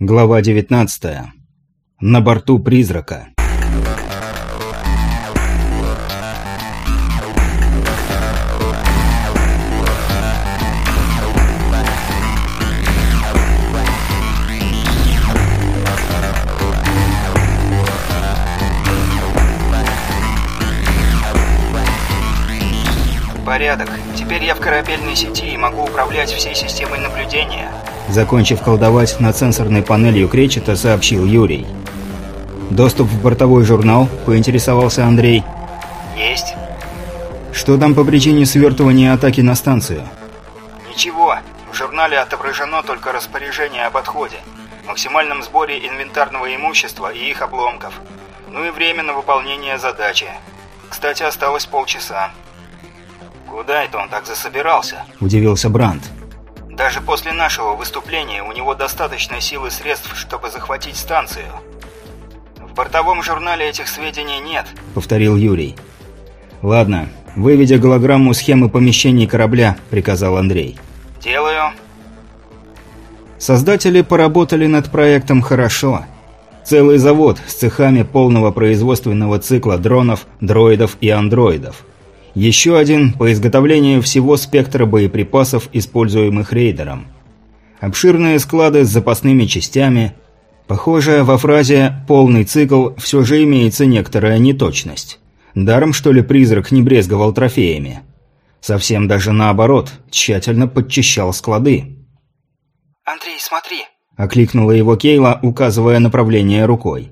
Глава 19. На борту призрака. Порядок. Теперь я в корабельной сети и могу управлять всей системой наблюдения. Закончив колдовать над сенсорной панелью Кречета, сообщил Юрий. «Доступ в бортовой журнал?» – поинтересовался Андрей. Есть? «Что там по причине свертывания атаки на станцию?» Ничего. В журнале отображено только распоряжение об отходе, максимальном сборе инвентарного имущества и их обломков. Ну и время на выполнение задачи. Кстати, осталось полчаса. Куда это он так засобирался? – удивился Брандт. Даже после нашего выступления у него достаточно сил и средств, чтобы захватить станцию. В бортовом журнале этих сведений нет. – повторил Юрий. «Ладно, выведя голограмму схемы помещений корабля», – приказал Андрей. Делаю. Создатели поработали над проектом хорошо. Целый завод с цехами полного производственного цикла дронов, дроидов и андроидов. Еще один по изготовлению всего спектра боеприпасов, используемых рейдером. Обширные склады с запасными частями. Похоже, во фразе «полный цикл» все же имеется некоторая неточность. Даром, что ли, призрак не брезговал трофеями? Совсем даже наоборот, тщательно подчищал склады. Андрей, смотри. – окликнула его Кейла, указывая направление рукой.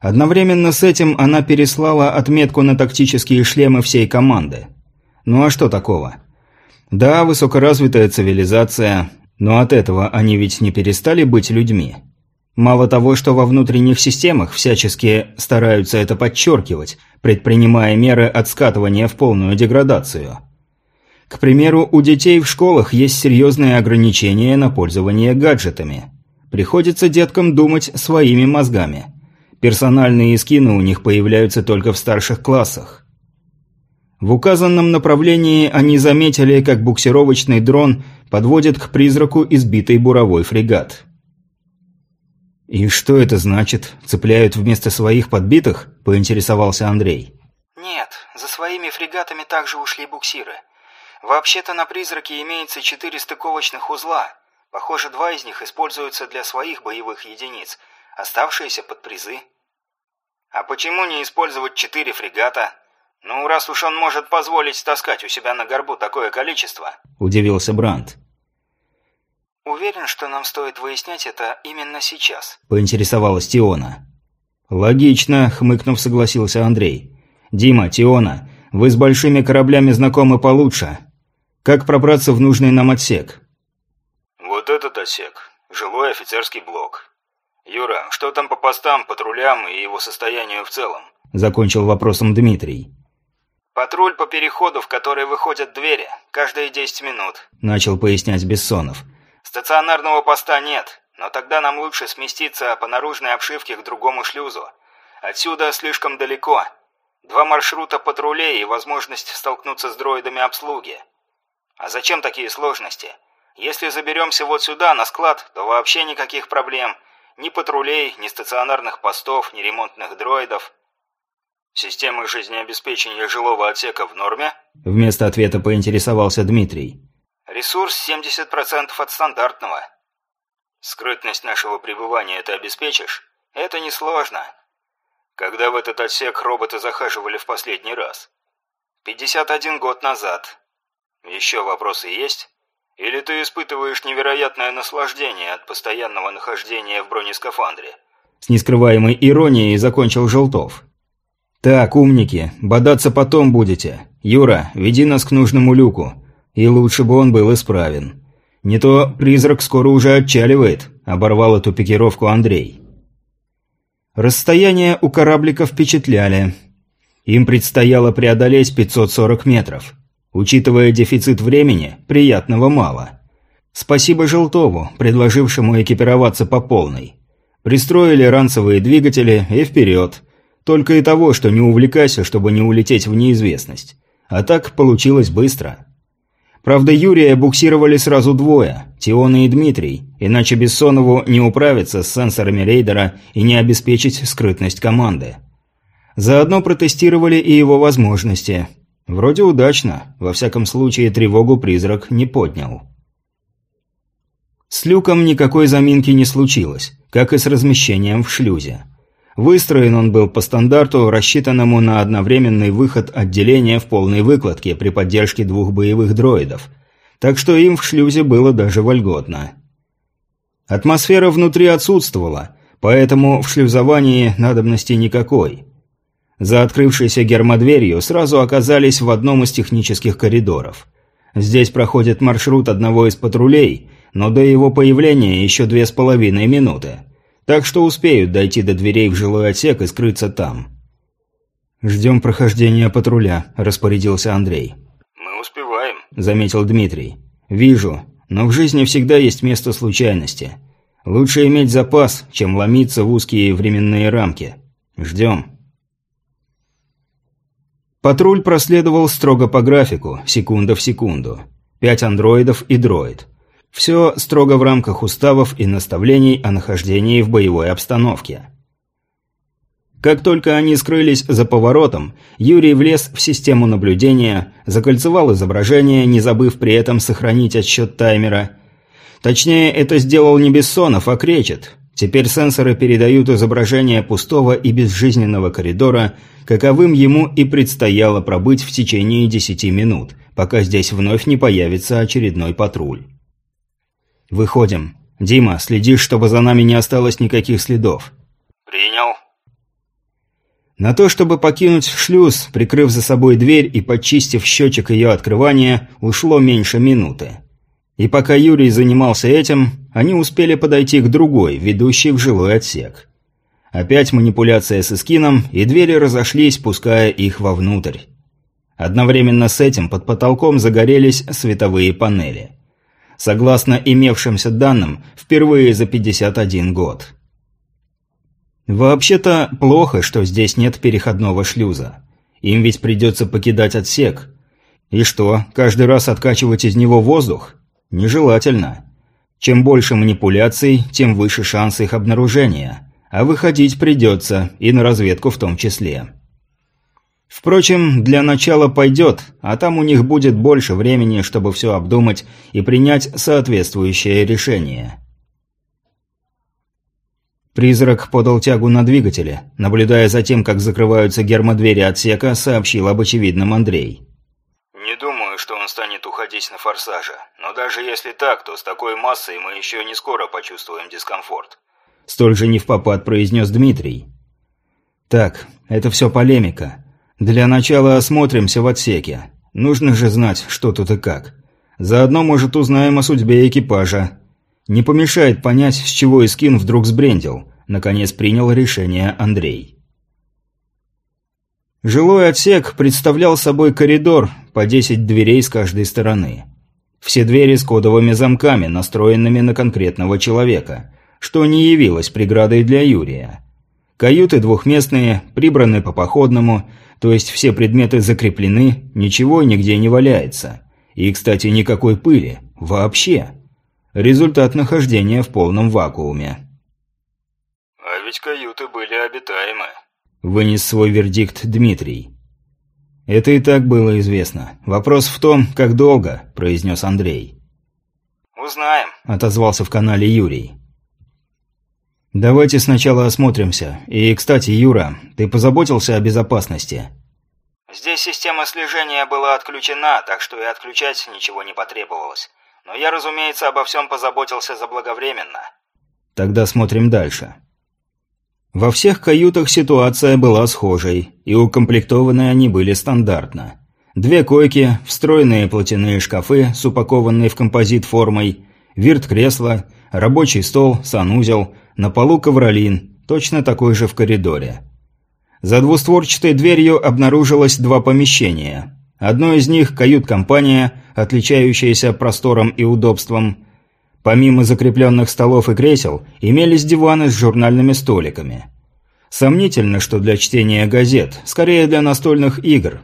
Одновременно с этим она переслала отметку на тактические шлемы всей команды. Ну а что такого? Да, высокоразвитая цивилизация, но от этого они ведь не перестали быть людьми. Мало того, что во внутренних системах всячески стараются это подчеркивать, предпринимая меры от скатывания в полную деградацию. К примеру, у детей в школах есть серьезные ограничения на пользование гаджетами. Приходится деткам думать своими мозгами – Персональные скины у них появляются только в старших классах. В указанном направлении они заметили, как буксировочный дрон подводит к призраку избитый буровой фрегат. «И что это значит? Цепляют вместо своих подбитых?» – поинтересовался Андрей. Нет, за своими фрегатами также ушли буксиры. Вообще-то на «Призраке» имеется четыре стыковочных узла. Похоже, два из них используются для своих боевых единиц, оставшиеся под призы. А почему не использовать четыре фрегата? Ну, раз уж он может позволить таскать у себя на горбу такое количество. Удивился Брандт. Уверен, что нам стоит выяснять это именно сейчас. Поинтересовалась Тиона. Логично, хмыкнув, согласился Андрей. Дима, Тиона, вы с большими кораблями знакомы получше. Как пробраться в нужный нам отсек? Вот этот отсек. Жилой офицерский блок. «Юра, что там по постам, патрулям и его состоянию в целом?» Закончил вопросом Дмитрий. «Патруль по переходу, в который выходят двери, каждые 10 минут», начал пояснять Бессонов. «Стационарного поста нет, но тогда нам лучше сместиться по наружной обшивке к другому шлюзу. Отсюда слишком далеко. Два маршрута патрулей и возможность столкнуться с дроидами обслуги. А зачем такие сложности? Если заберемся вот сюда, на склад, то вообще никаких проблем». Ни патрулей, ни стационарных постов, ни ремонтных дроидов. Системы жизнеобеспечения жилого отсека в норме? Вместо ответа поинтересовался Дмитрий. Ресурс 70% от стандартного. Скрытность нашего пребывания ты обеспечишь? Это несложно. Когда в этот отсек роботы захаживали в последний раз? 51 год назад. Еще вопросы есть? Или ты испытываешь невероятное наслаждение от постоянного нахождения в бронескафандре?» С нескрываемой иронией закончил Желтов. «Так, умники, бодаться потом будете. Юра, веди нас к нужному люку. И лучше бы он был исправен. Не то призрак скоро уже отчаливает», – оборвал эту пикировку Андрей. Расстояния у кораблика впечатляли. Им предстояло преодолеть 540 метров. Учитывая дефицит времени, приятного мало. Спасибо Желтову, предложившему экипироваться по полной. Пристроили ранцевые двигатели и вперед. Только и того, что не увлекайся, чтобы не улететь в неизвестность. А так получилось быстро. Правда, Юрия буксировали сразу двое. Тиона и Дмитрий, иначе Бессонову не управиться с сенсорами рейдера и не обеспечить скрытность команды. Заодно протестировали и его возможности. Вроде удачно, во всяком случае тревогу призрак не поднял. С люком никакой заминки не случилось, как и с размещением в шлюзе. Выстроен он был по стандарту, рассчитанному на одновременный выход отделения в полной выкладке при поддержке двух боевых дроидов, так что им в шлюзе было даже вольготно. Атмосфера внутри отсутствовала, поэтому в шлюзовании надобности никакой. За открывшейся гермодверью сразу оказались в одном из технических коридоров. Здесь проходит маршрут одного из патрулей – но до его появления еще две с половиной минуты. Так что успеют дойти до дверей в жилой отсек и скрыться там. «Ждем прохождения патруля», – распорядился Андрей. «Мы успеваем», – заметил Дмитрий. «Вижу, но в жизни всегда есть место случайности. Лучше иметь запас, чем ломиться в узкие временные рамки. Ждем». Патруль проследовал строго по графику, секунда в секунду. Пять андроидов и дроид. Все строго в рамках уставов и наставлений о нахождении в боевой обстановке. Как только они скрылись за поворотом, Юрий влез в систему наблюдения, закольцевал изображение, не забыв при этом сохранить отсчет таймера. Точнее, это сделал не Бессонов, а Кречет. Теперь сенсоры передают изображение пустого и безжизненного коридора, каковым ему и предстояло пробыть в течение десяти минут, пока здесь вновь не появится очередной патруль. «Выходим. Дима, следи, чтобы за нами не осталось никаких следов». «Принял». На то, чтобы покинуть шлюз, прикрыв за собой дверь и почистив счетчик ее открывания, ушло меньше минуты. И пока Юрий занимался этим, они успели подойти к другой, ведущей в жилой отсек. Опять манипуляция с эскином, и двери разошлись, пуская их вовнутрь. Одновременно с этим под потолком загорелись световые панели согласно имевшимся данным, впервые за 51 год. Вообще-то плохо, что здесь нет переходного шлюза. Им ведь придется покидать отсек. И что, каждый раз откачивать из него воздух? Нежелательно. Чем больше манипуляций, тем выше шанс их обнаружения. А выходить придется, и на разведку в том числе. Впрочем, для начала пойдет, а там у них будет больше времени, чтобы все обдумать и принять соответствующее решение. Призрак подал тягу на двигателе. Наблюдая за тем, как закрываются гермодвери отсека, сообщил об очевидном Андрей. «Не думаю, что он станет уходить на форсаже. Но даже если так, то с такой массой мы еще не скоро почувствуем дискомфорт». Столь же не в попад произнес Дмитрий. «Так, это все полемика. «Для начала осмотримся в отсеке. Нужно же знать, что тут и как. Заодно, может, узнаем о судьбе экипажа. Не помешает понять, с чего Искин вдруг сбрендил». Наконец принял решение Андрей. Жилой отсек представлял собой коридор по 10 дверей с каждой стороны. Все двери с кодовыми замками, настроенными на конкретного человека, что не явилось преградой для Юрия. Каюты двухместные, прибраны по походному, то есть все предметы закреплены, ничего нигде не валяется. И, кстати, никакой пыли. Вообще. Результат нахождения в полном вакууме. «А ведь каюты были обитаемы», – вынес свой вердикт Дмитрий. «Это и так было известно. Вопрос в том, как долго», – произнес Андрей. «Узнаем», – отозвался в канале Юрий. «Давайте сначала осмотримся. И, кстати, Юра, ты позаботился о безопасности?» «Здесь система слежения была отключена, так что и отключать ничего не потребовалось. Но я, разумеется, обо всем позаботился заблаговременно». «Тогда смотрим дальше». Во всех каютах ситуация была схожей, и укомплектованы они были стандартно. Две койки, встроенные платяные шкафы с упакованной в композит формой, вирт-кресло, рабочий стол, санузел – на полу ковролин, точно такой же в коридоре. За двустворчатой дверью обнаружилось два помещения. Одно из них – кают-компания, отличающаяся простором и удобством. Помимо закрепленных столов и кресел, имелись диваны с журнальными столиками. Сомнительно, что для чтения газет, скорее для настольных игр.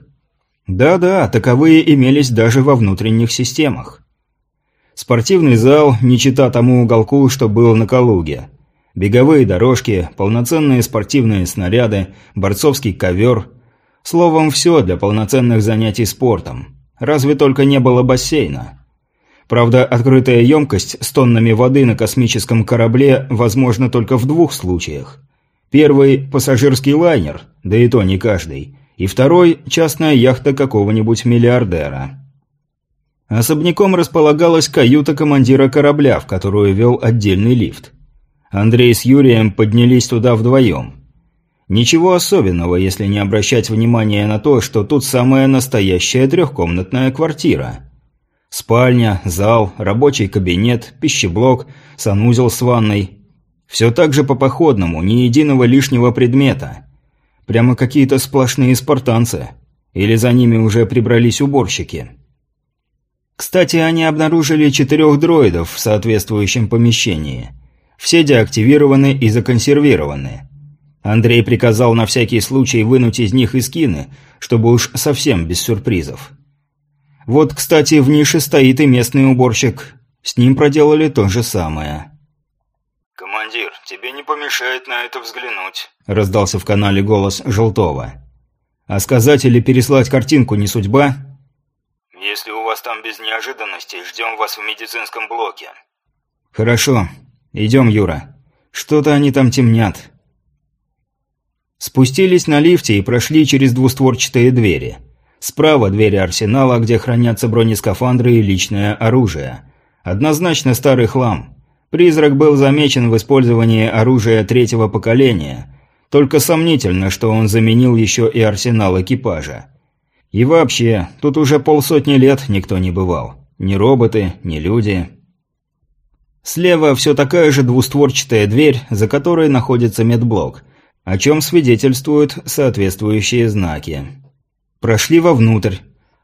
Да-да, таковые имелись даже во внутренних системах. Спортивный зал, не чита тому уголку, что был на Калуге. Беговые дорожки, полноценные спортивные снаряды, борцовский ковер. Словом, все для полноценных занятий спортом. Разве только не было бассейна. Правда, открытая емкость с тоннами воды на космическом корабле возможна только в двух случаях. Первый – пассажирский лайнер, да и то не каждый. И второй – частная яхта какого-нибудь миллиардера. Особняком располагалась каюта командира корабля, в которую вел отдельный лифт. Андрей с Юрием поднялись туда вдвоем. Ничего особенного, если не обращать внимания на то, что тут самая настоящая трехкомнатная квартира. Спальня, зал, рабочий кабинет, пищеблок, санузел с ванной. Все так же по походному, ни единого лишнего предмета. Прямо какие-то сплошные спартанцы. Или за ними уже прибрались уборщики. Кстати, они обнаружили четырех дроидов в соответствующем помещении – все деактивированы и законсервированы. Андрей приказал на всякий случай вынуть из них искины, чтобы уж совсем без сюрпризов. Вот, кстати, в нише стоит и местный уборщик. С ним проделали то же самое. «Командир, тебе не помешает на это взглянуть», – раздался в канале голос Желтого. «А сказать или переслать картинку не судьба?» «Если у вас там без неожиданностей, ждем вас в медицинском блоке». «Хорошо. «Идем, Юра. Что-то они там темнят». Спустились на лифте и прошли через двустворчатые двери. Справа двери арсенала, где хранятся бронескафандры и личное оружие. Однозначно старый хлам. Призрак был замечен в использовании оружия третьего поколения. Только сомнительно, что он заменил еще и арсенал экипажа. И вообще, тут уже полсотни лет никто не бывал. Ни роботы, ни люди. Слева все такая же двустворчатая дверь, за которой находится медблок, о чем свидетельствуют соответствующие знаки. Прошли вовнутрь.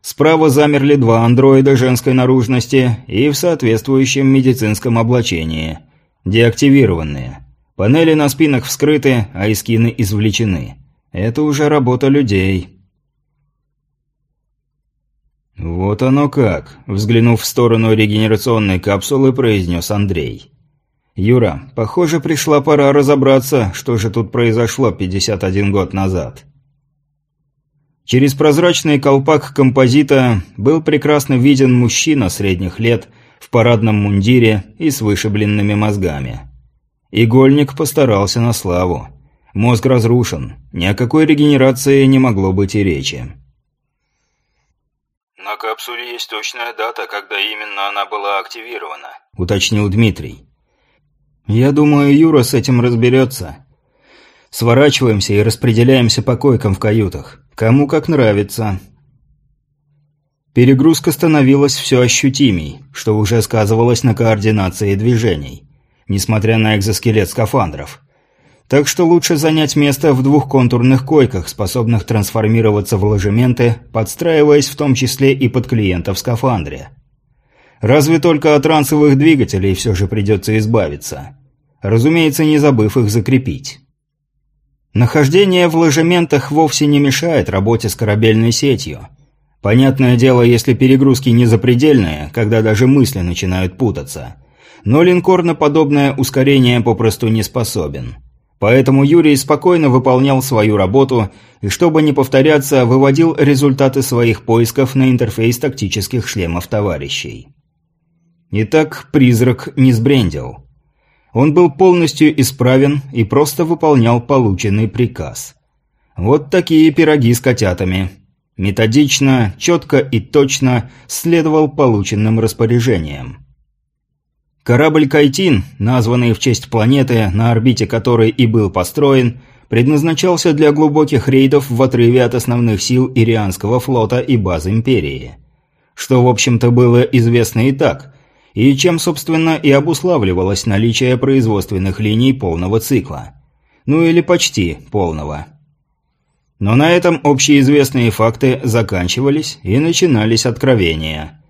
Справа замерли два андроида женской наружности и в соответствующем медицинском облачении. Деактивированные. Панели на спинах вскрыты, а искины извлечены. Это уже работа людей. «Вот оно как», – взглянув в сторону регенерационной капсулы, произнес Андрей. «Юра, похоже, пришла пора разобраться, что же тут произошло 51 год назад». Через прозрачный колпак композита был прекрасно виден мужчина средних лет в парадном мундире и с вышибленными мозгами. Игольник постарался на славу. Мозг разрушен, ни о какой регенерации не могло быть и речи. «На капсуле есть точная дата, когда именно она была активирована», — уточнил Дмитрий. «Я думаю, Юра с этим разберется. Сворачиваемся и распределяемся по койкам в каютах. Кому как нравится». Перегрузка становилась все ощутимей, что уже сказывалось на координации движений, несмотря на экзоскелет скафандров. Так что лучше занять место в двух контурных койках, способных трансформироваться в ложементы, подстраиваясь в том числе и под клиента в скафандре. Разве только от ранцевых двигателей все же придется избавиться. Разумеется, не забыв их закрепить. Нахождение в ложементах вовсе не мешает работе с корабельной сетью. Понятное дело, если перегрузки не запредельные, когда даже мысли начинают путаться. Но линкор на подобное ускорение попросту не способен. Поэтому Юрий спокойно выполнял свою работу и, чтобы не повторяться, выводил результаты своих поисков на интерфейс тактических шлемов товарищей. Итак, призрак не сбрендил. Он был полностью исправен и просто выполнял полученный приказ. Вот такие пироги с котятами. Методично, четко и точно следовал полученным распоряжениям. Корабль «Кайтин», названный в честь планеты, на орбите которой и был построен, предназначался для глубоких рейдов в отрыве от основных сил Ирианского флота и баз Империи. Что, в общем-то, было известно и так, и чем, собственно, и обуславливалось наличие производственных линий полного цикла. Ну или почти полного. Но на этом общеизвестные факты заканчивались и начинались откровения.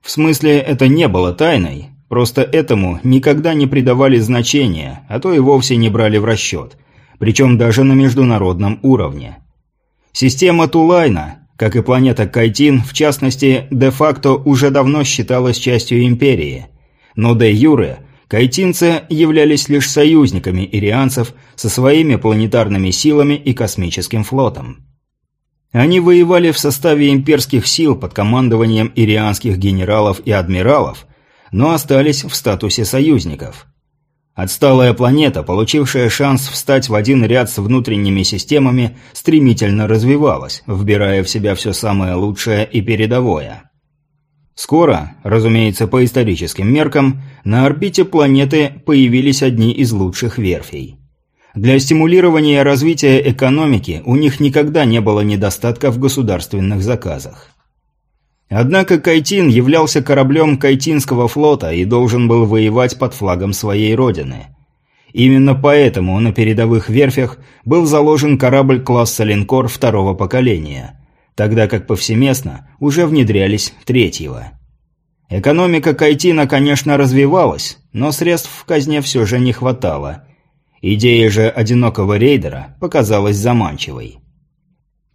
В смысле, это не было тайной, Просто этому никогда не придавали значения, а то и вовсе не брали в расчет, причем даже на международном уровне. Система Тулайна, как и планета Кайтин, в частности, де-факто уже давно считалась частью Империи. Но де-юре кайтинцы являлись лишь союзниками ирианцев со своими планетарными силами и космическим флотом. Они воевали в составе имперских сил под командованием ирианских генералов и адмиралов, но остались в статусе союзников. Отсталая планета, получившая шанс встать в один ряд с внутренними системами, стремительно развивалась, вбирая в себя все самое лучшее и передовое. Скоро, разумеется, по историческим меркам, на орбите планеты появились одни из лучших верфей. Для стимулирования развития экономики у них никогда не было недостатка в государственных заказах. Однако Кайтин являлся кораблем Кайтинского флота и должен был воевать под флагом своей родины. Именно поэтому на передовых верфях был заложен корабль класса линкор второго поколения, тогда как повсеместно уже внедрялись третьего. Экономика Кайтина, конечно, развивалась, но средств в казне все же не хватало. Идея же одинокого рейдера показалась заманчивой.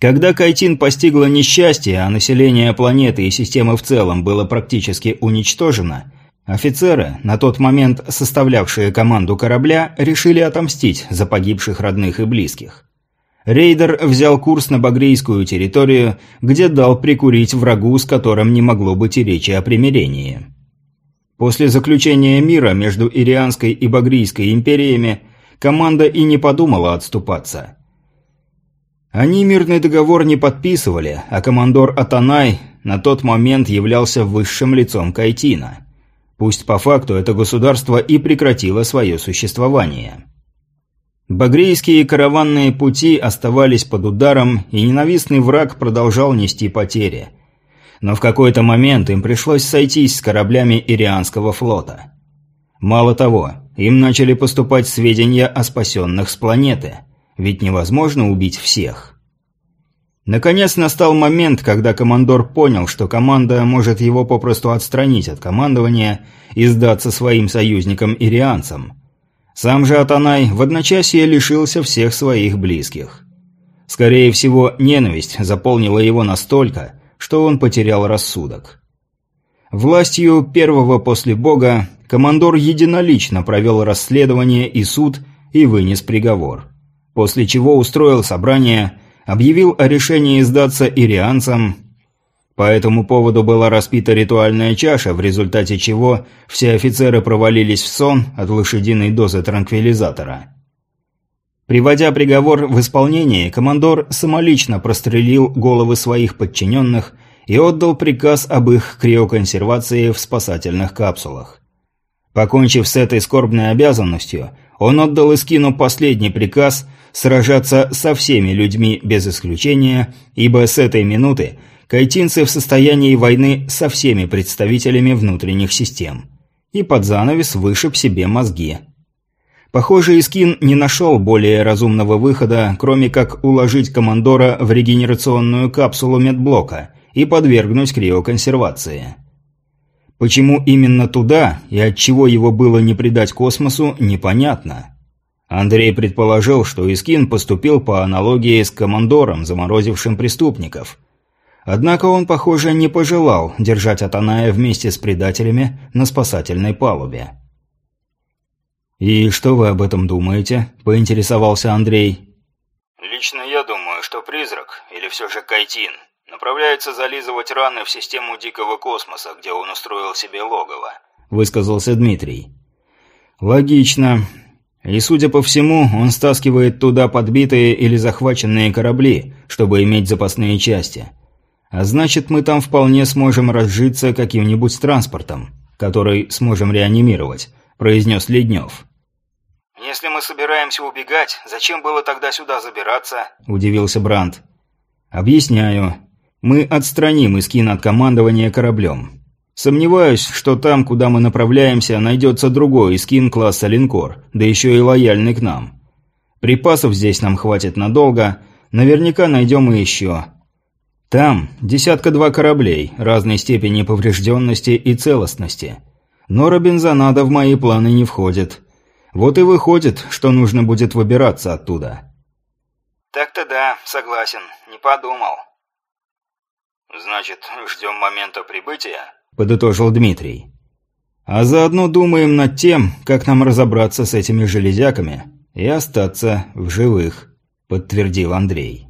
Когда Кайтин постигла несчастье, а население планеты и системы в целом было практически уничтожено, офицеры, на тот момент составлявшие команду корабля, решили отомстить за погибших родных и близких. Рейдер взял курс на Багрийскую территорию, где дал прикурить врагу, с которым не могло быть и речи о примирении. После заключения мира между Ирианской и Багрийской империями команда и не подумала отступаться – они мирный договор не подписывали, а командор Атанай на тот момент являлся высшим лицом Кайтина. Пусть по факту это государство и прекратило свое существование. Багрейские караванные пути оставались под ударом, и ненавистный враг продолжал нести потери. Но в какой-то момент им пришлось сойтись с кораблями Ирианского флота. Мало того, им начали поступать сведения о спасенных с планеты – ведь невозможно убить всех. Наконец настал момент, когда командор понял, что команда может его попросту отстранить от командования и сдаться своим союзникам-ирианцам. Сам же Атанай в одночасье лишился всех своих близких. Скорее всего, ненависть заполнила его настолько, что он потерял рассудок. Властью первого после Бога командор единолично провел расследование и суд и вынес приговор после чего устроил собрание, объявил о решении сдаться ирианцам. По этому поводу была распита ритуальная чаша, в результате чего все офицеры провалились в сон от лошадиной дозы транквилизатора. Приводя приговор в исполнение, командор самолично прострелил головы своих подчиненных и отдал приказ об их криоконсервации в спасательных капсулах. Покончив с этой скорбной обязанностью, он отдал Искину последний приказ сражаться со всеми людьми без исключения, ибо с этой минуты кайтинцы в состоянии войны со всеми представителями внутренних систем. И под занавес вышиб себе мозги. Похоже, Искин не нашел более разумного выхода, кроме как уложить командора в регенерационную капсулу медблока и подвергнуть криоконсервации. Почему именно туда и от чего его было не предать космосу, непонятно. Андрей предположил, что Искин поступил по аналогии с командором, заморозившим преступников. Однако он, похоже, не пожелал держать Атаная вместе с предателями на спасательной палубе. «И что вы об этом думаете?» – поинтересовался Андрей. «Лично я думаю, что призрак, или все же Кайтин, направляется зализывать раны в систему дикого космоса, где он устроил себе логово», – высказался Дмитрий. «Логично. И, судя по всему, он стаскивает туда подбитые или захваченные корабли, чтобы иметь запасные части. А значит, мы там вполне сможем разжиться каким-нибудь транспортом, который сможем реанимировать», – произнес Леднев. «Если мы собираемся убегать, зачем было тогда сюда забираться?» – удивился Бранд. «Объясняю. Мы отстраним Искин от командования кораблем. Сомневаюсь, что там, куда мы направляемся, найдется другой скин класса линкор, да еще и лояльный к нам. Припасов здесь нам хватит надолго, наверняка найдем и еще. Там десятка-два кораблей, разной степени поврежденности и целостности. Но Робинзонада в мои планы не входит. Вот и выходит, что нужно будет выбираться оттуда. Так-то да, согласен, не подумал. «Значит, ждем момента прибытия?» – подытожил Дмитрий. «А заодно думаем над тем, как нам разобраться с этими железяками и остаться в живых», – подтвердил Андрей.